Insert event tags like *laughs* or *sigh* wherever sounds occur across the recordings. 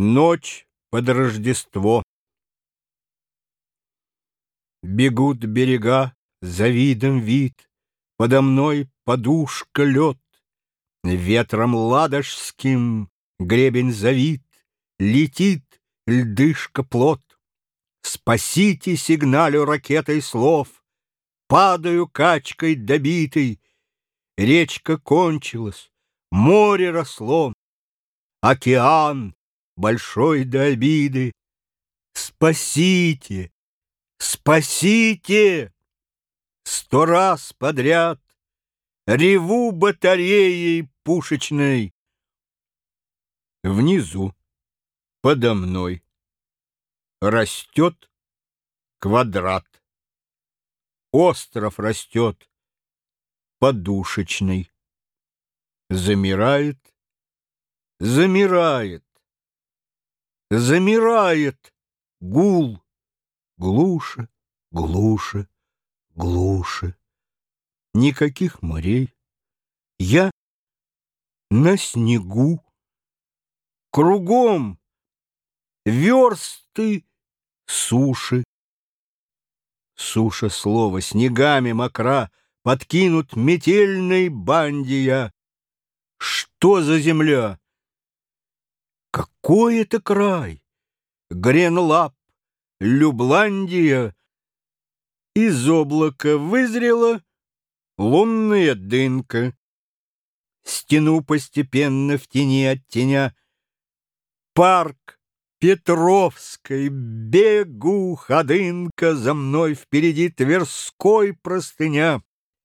Ночь под Рождество. Бегут берега, за видом вид, Подо мной подушка лед, Ветром ладожским гребень завит, Летит льдышка плот. Спасите сигналю ракетой слов, Падаю качкой добитый, Речка кончилась, море росло, Океан большой до обиды. Спасите! Спасите! Сто раз подряд Реву батареей пушечной. Внизу, подо мной, Растет квадрат. Остров растет подушечный. Замирает, замирает замирает гул, глуше, глуше, глуше. Никаких морей. Я на снегу. Кругом версты суши. Суша слово снегами мокра, Подкинут метельной бандия. Что за земля? Какой это край? Гренлап, Любландия. Из облака вызрела лунная дынка. Стену постепенно в тени от теня. Парк Петровской, бегу, ходынка, За мной впереди Тверской простыня.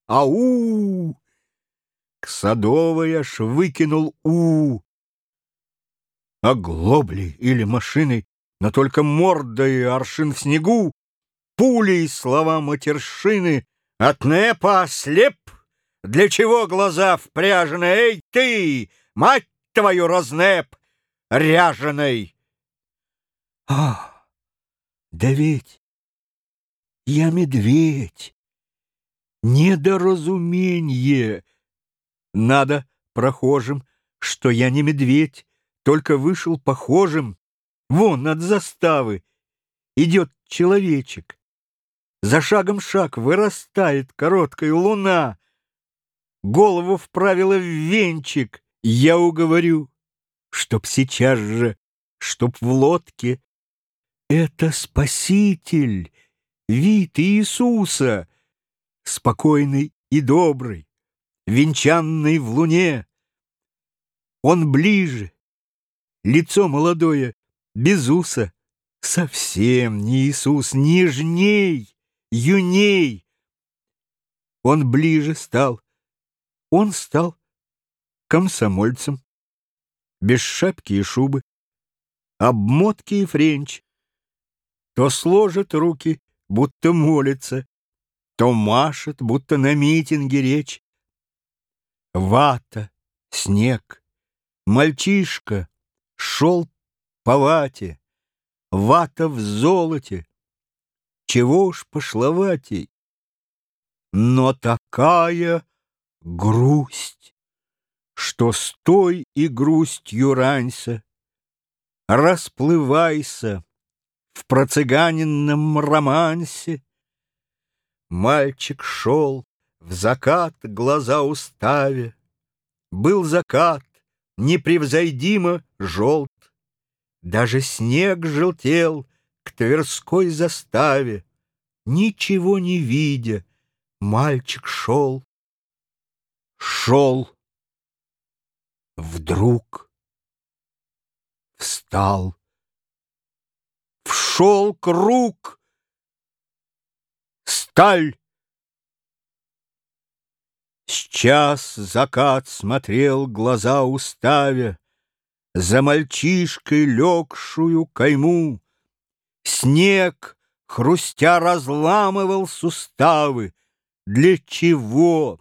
Ау! К Садовой аж выкинул у оглобли или машиной, но только мордой аршин в снегу, пулей слова матершины, от непа слеп, для чего глаза впряжены, эй ты, мать твою, разнеп, ряженой. А, да ведь я медведь, недоразумение. Надо прохожим, что я не медведь, только вышел похожим. Вон от заставы идет человечек. За шагом шаг вырастает короткая луна. Голову вправила в венчик. Я уговорю, чтоб сейчас же, чтоб в лодке. Это Спаситель, вид Иисуса, спокойный и добрый, венчанный в луне. Он ближе, лицо молодое, без уса, совсем не Иисус, нежней, юней. Он ближе стал, он стал комсомольцем, без шапки и шубы, обмотки и френч. То сложит руки, будто молится, то машет, будто на митинге речь. Вата, снег, мальчишка, шел по вате, вата в золоте. Чего уж пошловатей, но такая грусть, что стой и грустью ранься, расплывайся в процыганенном романсе. Мальчик шел в закат, глаза уставя. Был закат, непревзойдимо желт. Даже снег желтел к Тверской заставе. Ничего не видя, мальчик шел. Шел. Вдруг встал. Вшел круг. Сталь. Сейчас закат смотрел, глаза уставя, За мальчишкой легшую кайму. Снег, хрустя, разламывал суставы. Для чего?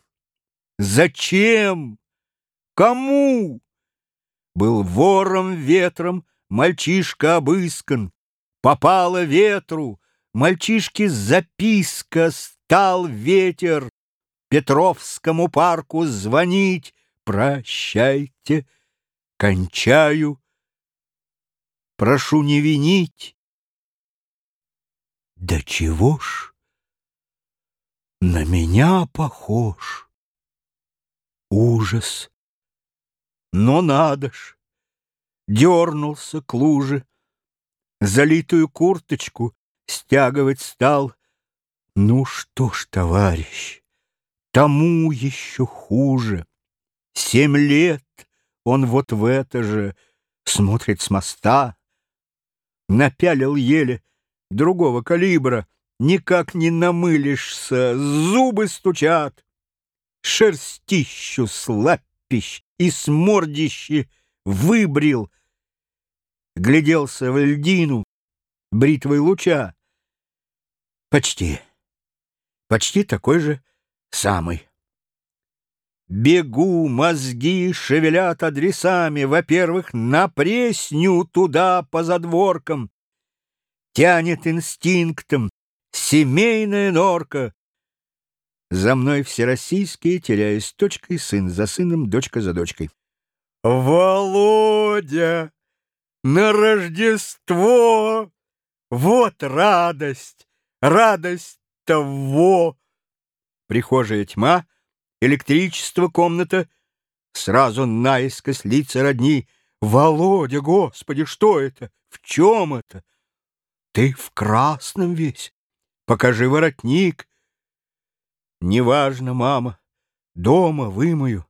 Зачем? Кому? Был вором ветром, мальчишка обыскан. Попало ветру, мальчишке записка, стал ветер. Петровскому парку звонить. Прощайте, кончаю. прошу не винить. Да чего ж на меня похож? Ужас! Но надо ж! Дернулся к луже, залитую курточку стягивать стал. Ну что ж, товарищ, тому еще хуже. Семь лет он вот в это же смотрит с моста, напялил еле другого калибра, никак не намылишься, зубы стучат, шерстищу слапищ и смордище выбрил, гляделся в льдину бритвой луча. Почти, почти такой же самый. Бегу, мозги шевелят адресами, Во-первых, на пресню туда по задворкам, Тянет инстинктом семейная норка. За мной всероссийские, теряясь точкой, Сын за сыном, дочка за дочкой. Володя! На Рождество! Вот радость! Радость того! Прихожая тьма, электричество комната, Сразу наискось лица родни. Володя, господи, что это? В чем это? Ты в красном весь. Покажи воротник. Неважно, мама, дома вымою.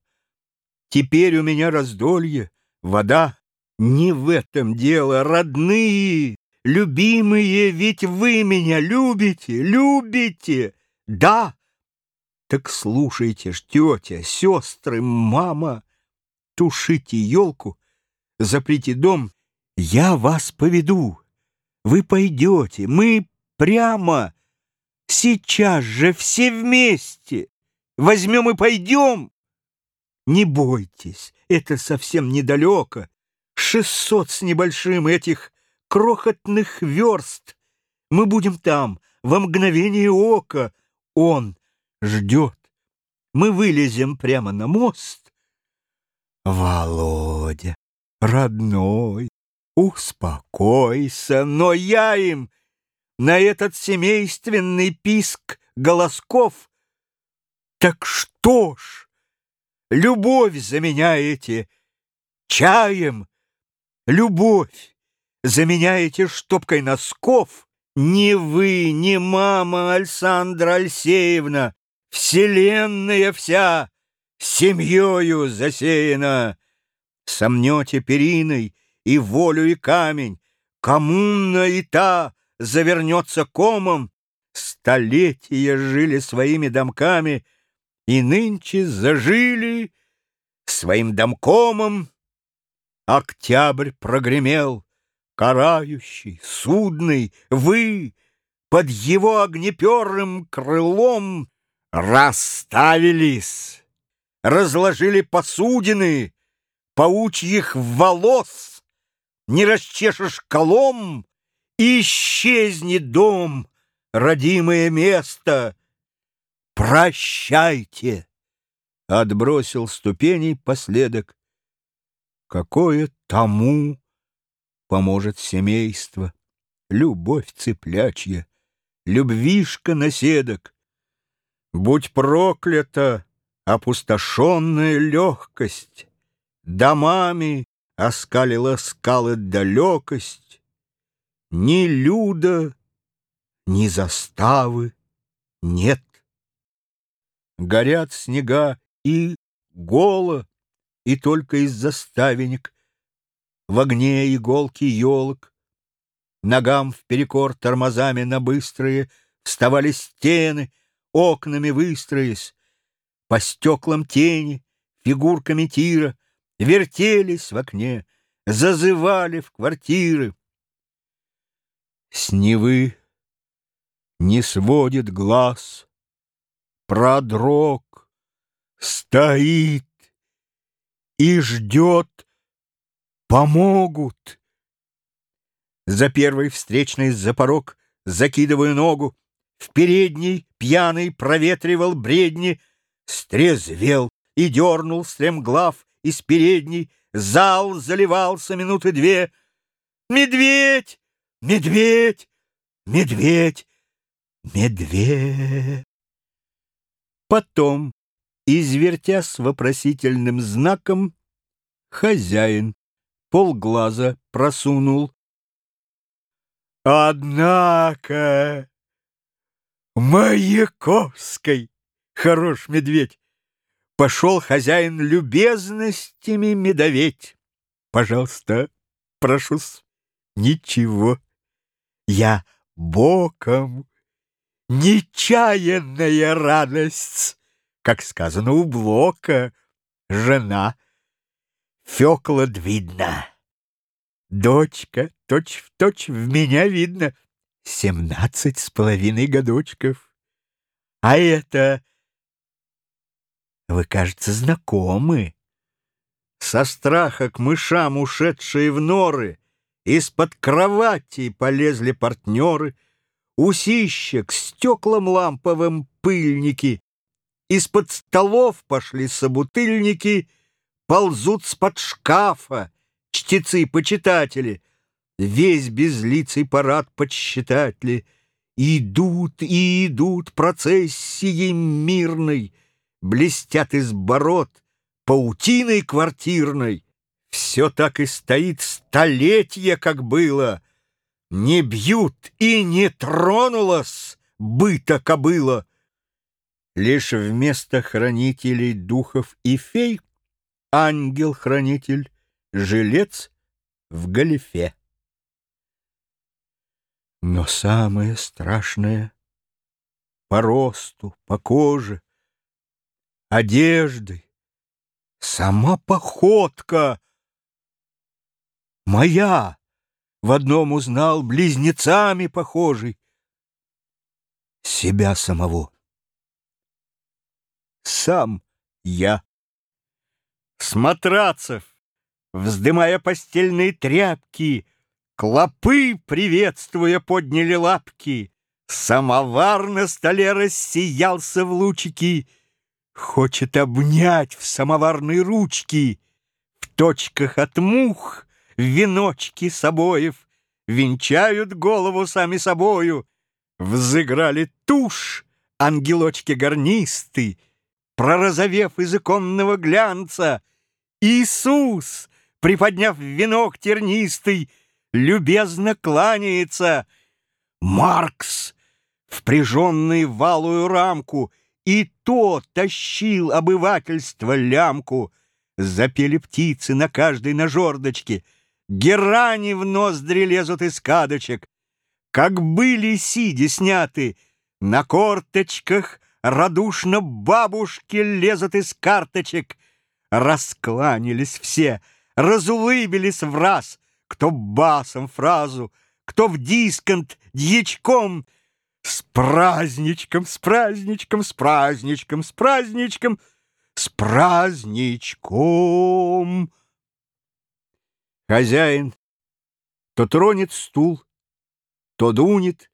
Теперь у меня раздолье, вода. Не в этом дело, родные, любимые, ведь вы меня любите, любите. Да. Так слушайте ж, тетя, сестры, мама, тушите елку, заприте дом, я вас поведу. Вы пойдете, мы прямо, сейчас же все вместе возьмем и пойдем. Не бойтесь, это совсем недалеко. Шестьсот с небольшим этих крохотных верст. Мы будем там, во мгновение ока. Он ждет. Мы вылезем прямо на мост. Володя, родной, Успокойся, но я им на этот семейственный писк голосков. Так что ж, любовь заменяете чаем, любовь заменяете штопкой носков. Ни вы, ни мама Александра Алексеевна, вселенная вся семьёю засеяна. Сомнете периной и волю, и камень, коммуна и та завернется комом, столетия жили своими домками и нынче зажили своим домкомом. Октябрь прогремел, карающий, судный, вы под его огнеперым крылом расставились, разложили посудины паучьих волос, не расчешешь колом, исчезнет дом, родимое место. Прощайте! Отбросил ступеней последок. Какое тому поможет семейство, любовь цыплячья, любвишка наседок. Будь проклята опустошенная легкость, домами оскалила скалы далекость, Ни люда, ни заставы нет. Горят снега и голо, и только из-за ставенек, В огне иголки елок, Ногам вперекор тормозами на быстрые Вставали стены, окнами выстроясь, По стеклам тени, фигурками тира, вертелись в окне, зазывали в квартиры. С Невы не сводит глаз, продрог, стоит и ждет, помогут. За первой встречной за порог закидываю ногу, в передней пьяный проветривал бредни, стрезвел и дернул стремглав, из передней, зал заливался минуты две. Медведь! Медведь! Медведь! Медведь! Потом, извертясь вопросительным знаком, хозяин полглаза просунул. Однако Маяковской хорош медведь. Пошел хозяин любезностями медоветь. Пожалуйста, прошу -с. ничего. Я боком. Нечаянная радость, как сказано у Блока, жена. Фёкла видно. Дочка, точь-в-точь, точь в меня видно. Семнадцать с половиной годочков. А это... Вы, кажется, знакомы. Со страха к мышам, ушедшие в норы, Из-под кровати полезли партнеры, Усища к стеклам ламповым пыльники, Из-под столов пошли собутыльники, Ползут с-под шкафа чтецы-почитатели, Весь безлицый парад подсчитатели, Идут и идут процессией мирной, Блестят из бород паутиной квартирной. Все так и стоит столетие, как было. Не бьют и не тронулась быта кобыла. Лишь вместо хранителей духов и фей Ангел-хранитель, жилец в галифе. Но самое страшное по росту, по коже, одежды, сама походка моя в одном узнал близнецами похожий себя самого. Сам я. С матрацев, вздымая постельные тряпки, Клопы, приветствуя, подняли лапки, Самовар на столе рассиялся в лучики, Хочет обнять в самоварной ручки, В точках от мух веночки с обоев. Венчают голову сами собою, Взыграли тушь ангелочки гарнисты, Пророзовев из иконного глянца, Иисус, приподняв венок тернистый, Любезно кланяется. Маркс, впряженный в валую рамку, И то тащил обывательство лямку. Запели птицы на каждой на жердочке, Герани в ноздри лезут из кадочек. Как были сиди сняты, на корточках Радушно бабушки лезут из карточек — Раскланялись все, разулыбились в раз, Кто басом фразу, кто в дисконт дьячком. С праздничком, с праздничком, с праздничком, с праздничком, с праздничком. Хозяин то тронет стул, то дунет,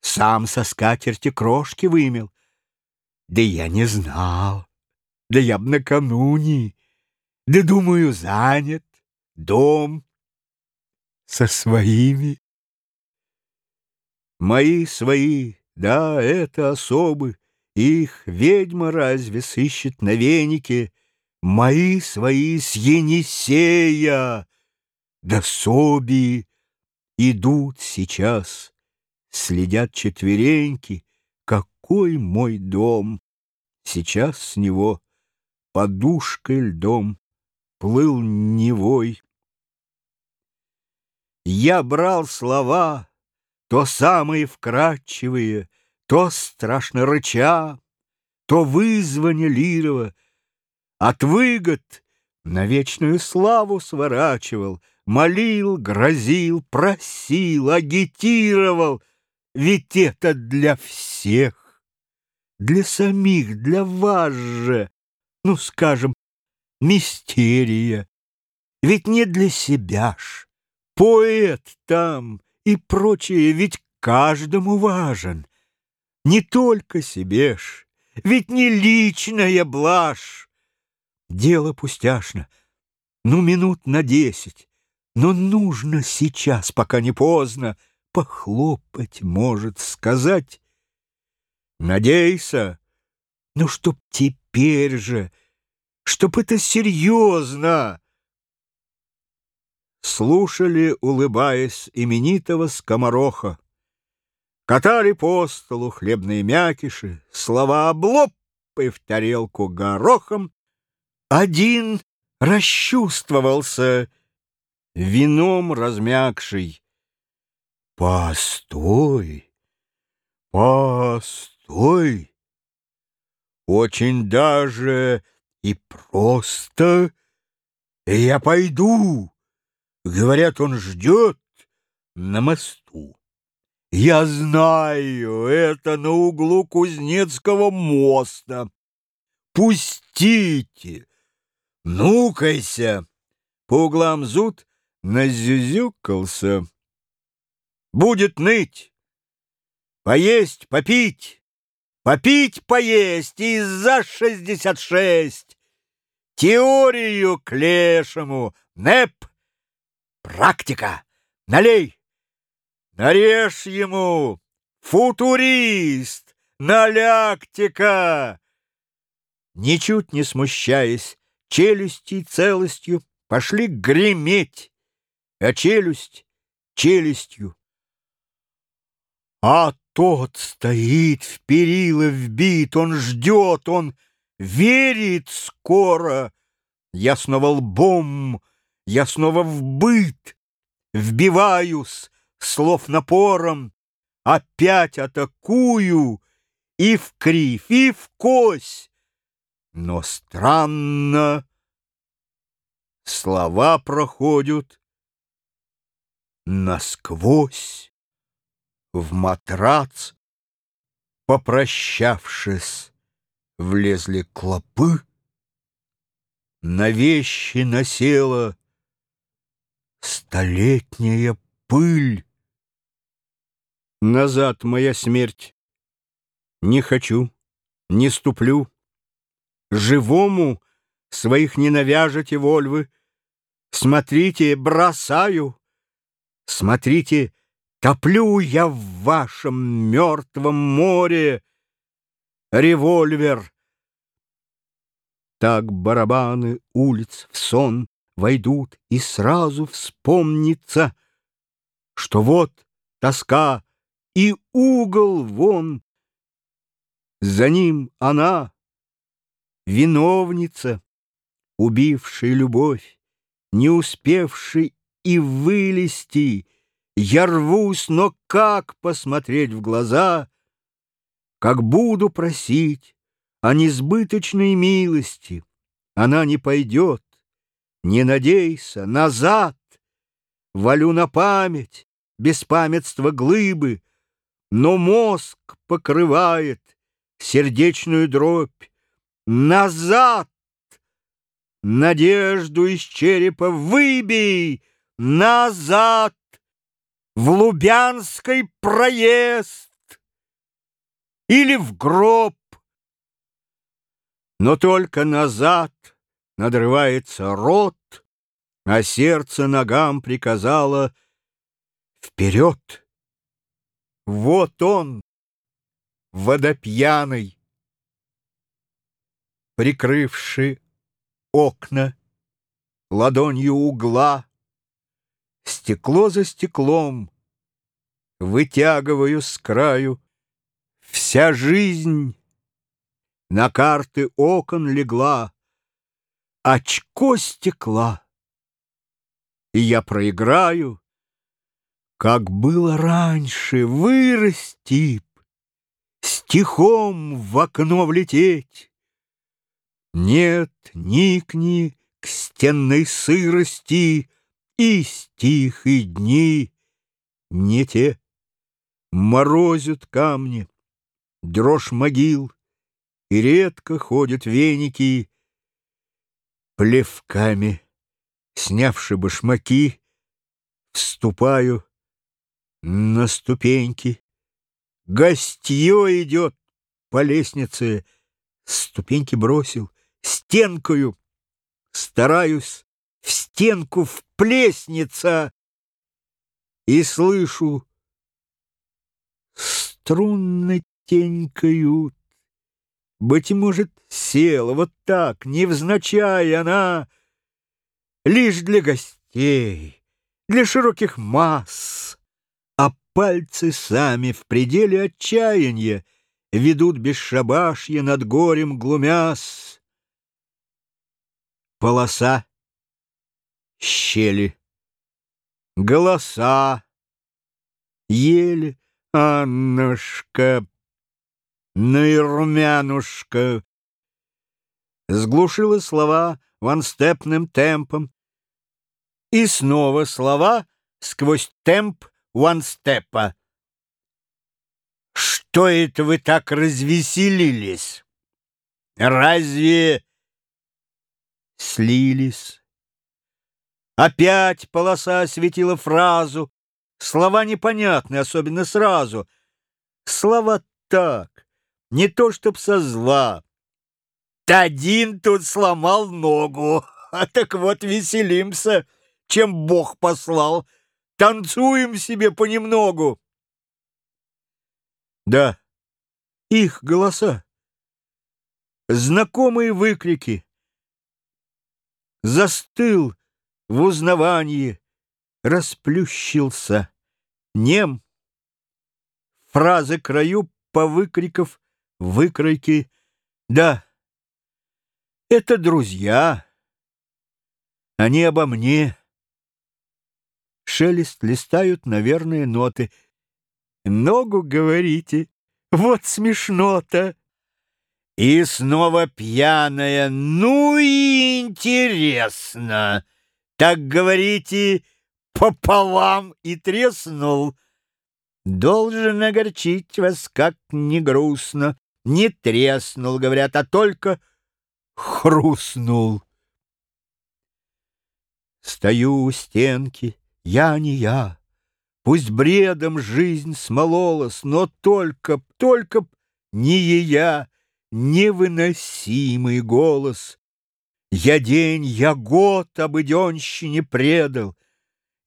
Сам со скатерти крошки вымел. Да я не знал. Да я б накануне, да, думаю, занят, дом со своими. Мои свои, да, это особы, их ведьма разве сыщет на венике? Мои свои с Енисея, да соби идут сейчас, следят четвереньки, какой мой дом. Сейчас с него подушкой льдом плыл невой. Я брал слова, то самые вкрадчивые, то страшно рыча, то вызвание лирова, от выгод на вечную славу сворачивал, молил, грозил, просил, агитировал, ведь это для всех, для самих, для вас же ну, скажем, мистерия. Ведь не для себя ж. Поэт там и прочее ведь каждому важен. Не только себе ж, ведь не личная блажь. Дело пустяшно. Ну, минут на десять. Но нужно сейчас, пока не поздно, похлопать, может, сказать. Надейся, ну чтоб теперь же, чтоб это серьезно. Слушали, улыбаясь, именитого скомороха. Катали по столу хлебные мякиши, слова облопы в тарелку горохом. Один расчувствовался, вином размягший. Постой, постой, очень даже и просто я пойду. Говорят, он ждет на мосту. Я знаю, это на углу Кузнецкого моста. Пустите! Ну-кайся! По углам зуд назюзюкался. Будет ныть, поесть, попить, попить, поесть и за шестьдесят шесть. Теорию к лешему, НЭП, практика, налей. Нарежь ему, футурист, наляктика!» Ничуть не смущаясь, челюстей целостью пошли греметь, а челюсть челюстью. А тот стоит в перила вбит, он ждет, он верит скоро. Я снова лбом, я снова в быт, вбиваюсь, слов напором, опять атакую и в крив, и в кось. Но странно, слова проходят насквозь в матрац, попрощавшись, влезли клопы, на вещи насела столетняя пыль. Назад моя смерть. Не хочу, не ступлю. Живому своих не навяжете вольвы. Смотрите, бросаю. Смотрите, топлю я в вашем мертвом море. Револьвер. Так барабаны улиц в сон войдут, и сразу вспомнится, что вот тоска и угол вон. За ним она, виновница, убившая любовь, не успевший и вылезти. Я рвусь, но как посмотреть в глаза, как буду просить о несбыточной милости, она не пойдет, не надейся, назад, валю на память, беспамятство глыбы, но мозг покрывает сердечную дробь. Назад! Надежду из черепа выбей! Назад! В Лубянской проезд! Или в гроб! Но только назад надрывается рот, А сердце ногам приказало Вперед! Вот он, водопьяный, Прикрывший окна ладонью угла, Стекло за стеклом вытягиваю с краю. Вся жизнь на карты окон легла, Очко стекла, и я проиграю как было раньше, вырасти б, Стихом в окно влететь. Нет, никни к стенной сырости, И стих, и дни не те. Морозят камни, дрожь могил, И редко ходят веники, Плевками, снявши башмаки, Вступаю на ступеньки. Гостье идет по лестнице, ступеньки бросил, стенкою стараюсь в стенку вплеснется, и слышу, струнно тенькают. Быть может, села вот так, невзначай она, лишь для гостей, для широких масс, а пальцы сами в пределе отчаяния ведут бесшабашье над горем глумяс. Полоса, щели, голоса, еле, Аннушка, ну и румянушка. Сглушила слова ванстепным темпом. И снова слова сквозь темп ванстепа. Что это вы так развеселились? Разве слились? Опять полоса осветила фразу. Слова непонятны, особенно сразу. Слова так, не то чтоб со зла. Один тут сломал ногу, *laughs* а так вот веселимся, чем Бог послал. Танцуем себе понемногу. Да, их голоса. Знакомые выкрики. Застыл в узнавании, расплющился, нем. Фразы краю по выкриков, выкройки. Да, это друзья. Они обо мне. Шелест листают, наверное, ноты — Ногу, говорите? Вот смешно-то. И снова пьяная. Ну и интересно. Так говорите, пополам и треснул. Должен огорчить вас, как не грустно. Не треснул, говорят, а только хрустнул. Стою у стенки, я не я. Пусть бредом жизнь смололась, но только, только не я, невыносимый голос. Я день, я год обыденщине предал,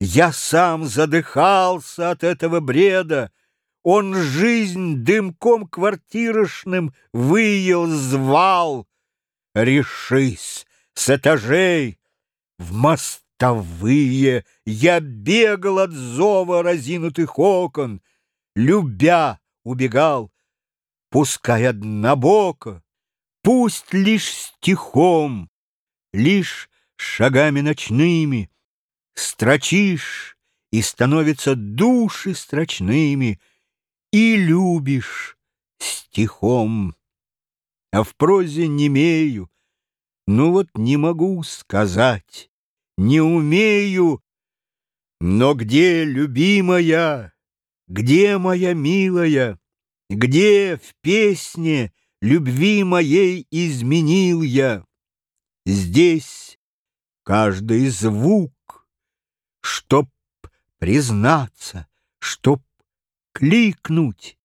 Я сам задыхался от этого бреда, Он жизнь дымком квартирошным выел, звал. Решись с этажей в мост мостовые, я бегал от зова разинутых окон, любя убегал, пускай однобоко, пусть лишь стихом, лишь шагами ночными строчишь, и становятся души строчными, и любишь стихом. А в прозе не имею, ну вот не могу сказать, не умею. Но где, любимая, где моя милая, Где в песне любви моей изменил я? Здесь каждый звук, чтоб признаться, чтоб кликнуть,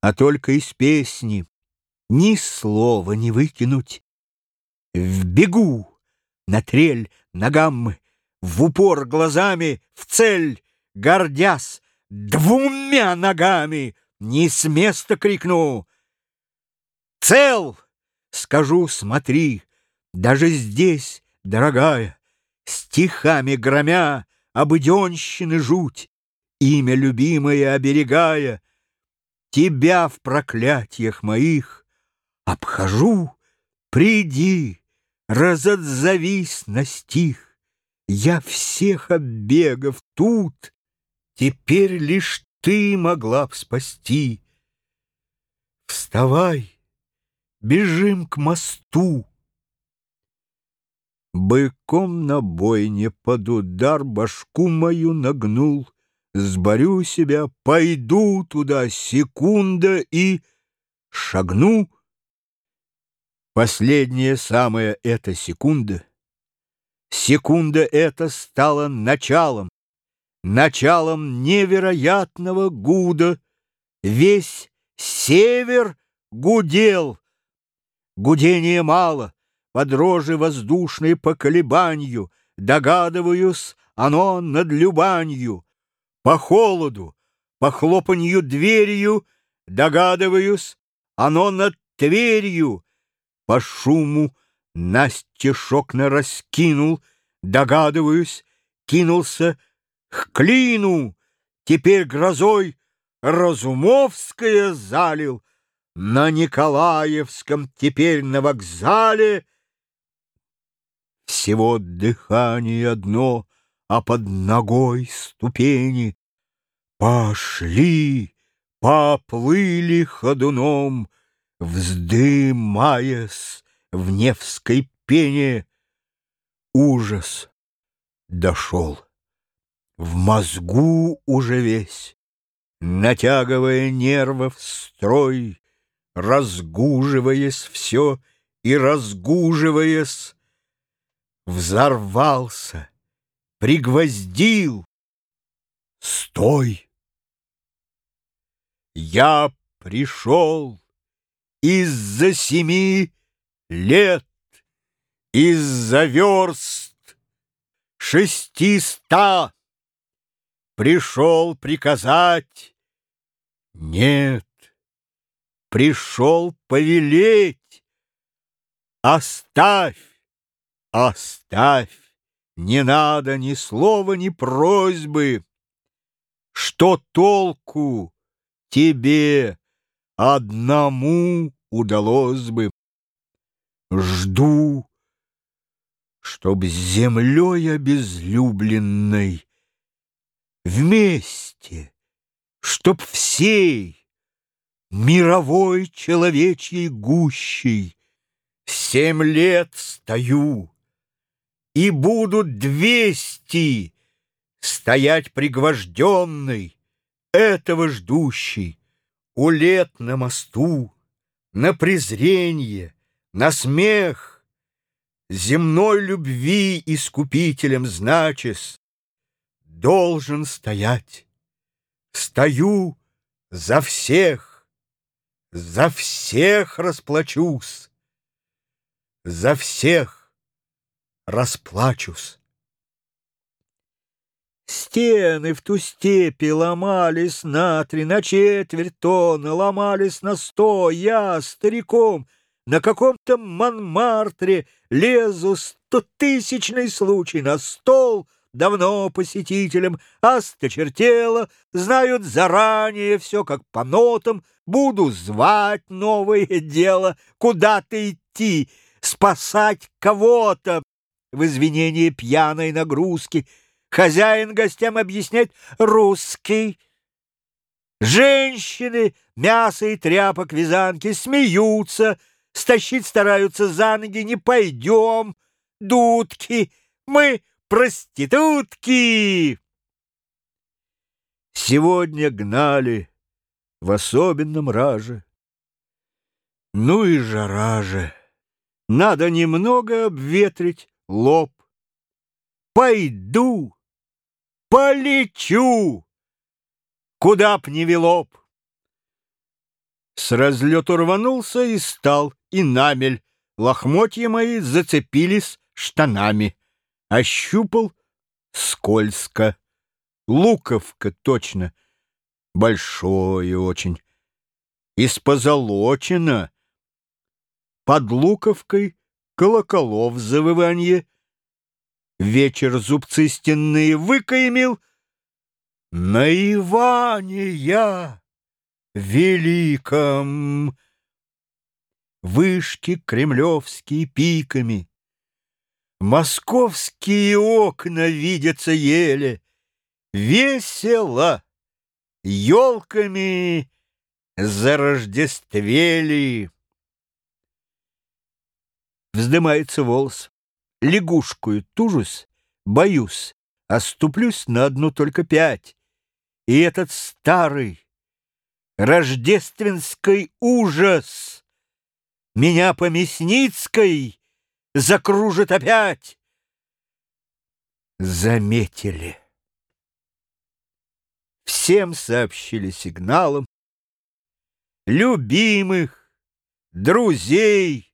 А только из песни ни слова не выкинуть. В бегу на трель, на гаммы, в упор глазами, в цель, гордясь двумя ногами, не с места крикну. Цел! Скажу, смотри, даже здесь, дорогая, стихами громя, обыденщины жуть, имя любимое оберегая, тебя в проклятиях моих обхожу, приди, разотзовись на стих. Я всех оббегов тут, теперь лишь ты могла б спасти. Вставай, бежим к мосту. Быком на бойне под удар башку мою нагнул, Сборю себя, пойду туда, секунда и шагну — Последняя самая эта секунда, секунда эта стала началом, началом невероятного гуда. Весь север гудел. Гудения мало, по дрожи воздушной по колебанию, Догадываюсь, оно над Любанью, По холоду, по хлопанью дверью, Догадываюсь, оно над Тверью, По шуму настежь окна раскинул, Догадываюсь, кинулся к клину, Теперь грозой Разумовское залил, На Николаевском теперь на вокзале. Всего дыхание одно, а под ногой ступени. Пошли, поплыли ходуном, Вздымаясь в Невской пене. Ужас дошел. В мозгу уже весь натягивая нервов строй, разгуживаясь все и разгуживаясь, взорвался, пригвоздил. Стой! Я пришел из-за семи лет, из-за верст шестиста пришел приказать. Нет, пришел повелеть. Оставь, оставь, не надо ни слова, ни просьбы. Что толку тебе одному удалось бы? Жду, чтоб землей обезлюбленной вместе, чтоб всей мировой человечьей гущей семь лет стою, и будут двести стоять пригвожденный, этого ждущий, у лет на мосту, на презренье, на смех, земной любви искупителем значес, должен стоять. Стою за всех, за всех расплачусь, за всех расплачусь. Стены в ту степи ломались на три, на четверть тонны, ломались на сто. Я стариком на каком-то Монмартре лезу стотысячный случай на стол — давно посетителям, осточертело, знают заранее все, как по нотам, буду звать новое дело, куда-то идти, спасать кого-то? В извинении пьяной нагрузки, хозяин гостям объяснять русский. Женщины, мясо и тряпок вязанки смеются, стащить стараются за ноги, не пойдем, дудки, мы проститутки!» Сегодня гнали в особенном раже. Ну и жара же! Надо немного обветрить лоб. Пойду, полечу, куда б ни вело б. С разлету рванулся и стал, и намель. Лохмотья мои зацепились штанами. Ощупал скользко. Луковка точно. Большое очень. Из позолочено. Под луковкой колоколов завыванье. Вечер зубцы стенные выкаемил. На Иване я великом. Вышки кремлевские пиками. Московские окна видятся еле, Весело, елками зарождествели. Вздымается волос, лягушкую тужусь, боюсь, Оступлюсь на одну только пять. И этот старый рождественский ужас Меня по Мясницкой закружит опять. Заметили. Всем сообщили сигналом. Любимых, друзей,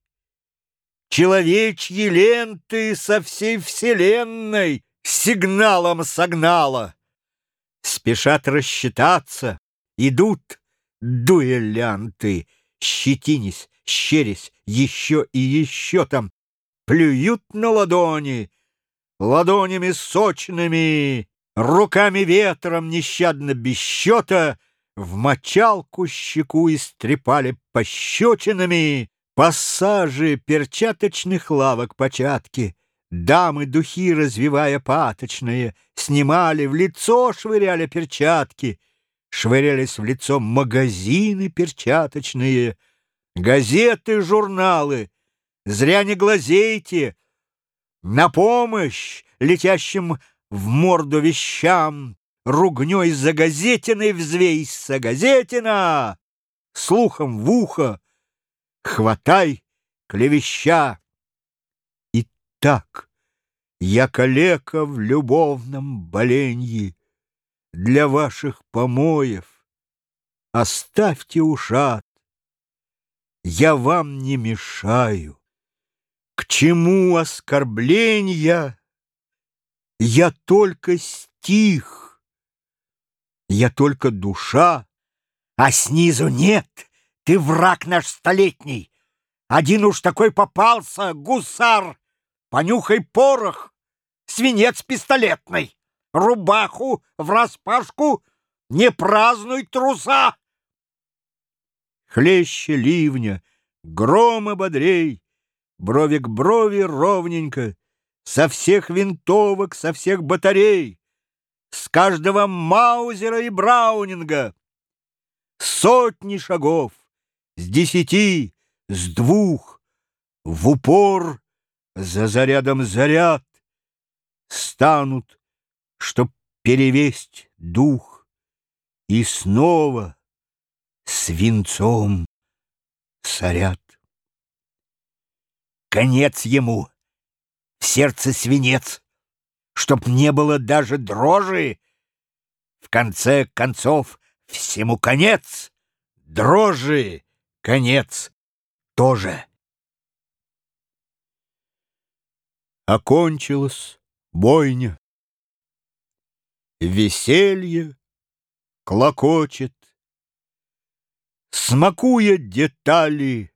Человечьи ленты со всей вселенной Сигналом согнала. Спешат рассчитаться, идут дуэлянты, Щетинись, щерясь, еще и еще там, Плюют на ладони, ладонями сочными, Руками ветром нещадно без счета В мочалку щеку истрепали пощечинами, Пассажи перчаточных лавок початки, Дамы духи, развивая паточные, Снимали, в лицо швыряли перчатки, Швырялись в лицо магазины перчаточные, Газеты, журналы, зря не глазейте, На помощь летящим в морду вещам, Ругней за газетиной взвейся, газетина! Слухом в ухо, хватай клевеща. И так я калека в любовном боленье Для ваших помоев. Оставьте ушат, я вам не мешаю. К чему оскорбления? Я только стих, я только душа, а снизу нет, ты враг наш столетний. Один уж такой попался, гусар, понюхай порох, свинец пистолетный, рубаху в распашку, не празднуй труса. Хлеще ливня, грома бодрей, брови к брови ровненько, со всех винтовок, со всех батарей, с каждого Маузера и Браунинга. Сотни шагов, с десяти, с двух, в упор, за зарядом заряд, станут, чтоб перевесть дух, и снова свинцом сорят. Конец ему! в сердце свинец, чтоб не было даже дрожи. В конце концов, всему конец, дрожи конец тоже. Окончилась бойня. Веселье клокочет, Смакуя детали,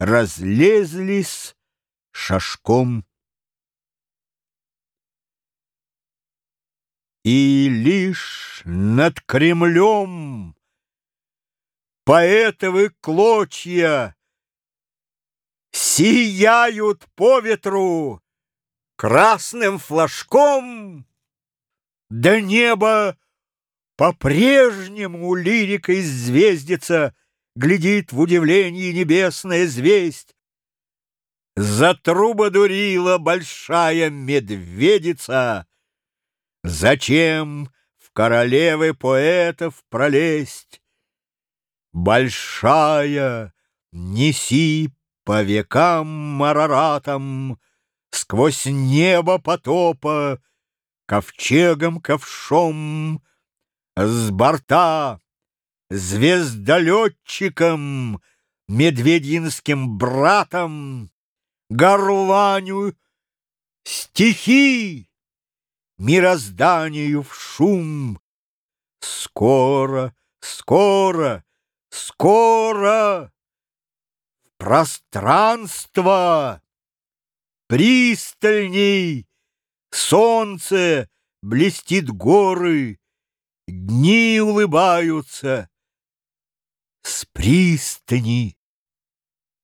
Разлезлись шашком. И лишь над Кремлем поэтовы клочья Сияют по ветру красным флажком, Да небо по-прежнему лирикой звездится, Глядит в удивлении небесная звесть, Затрубодурила большая медведица. Зачем в королевы поэтов пролезть? Большая, неси по векам мараратам Сквозь небо потопа, ковчегом ковшом, С борта звездолетчиком, Медвединским братом горланю стихи, мирозданию в шум. Скоро, скоро, скоро в пространство пристальней солнце блестит горы, дни улыбаются с пристани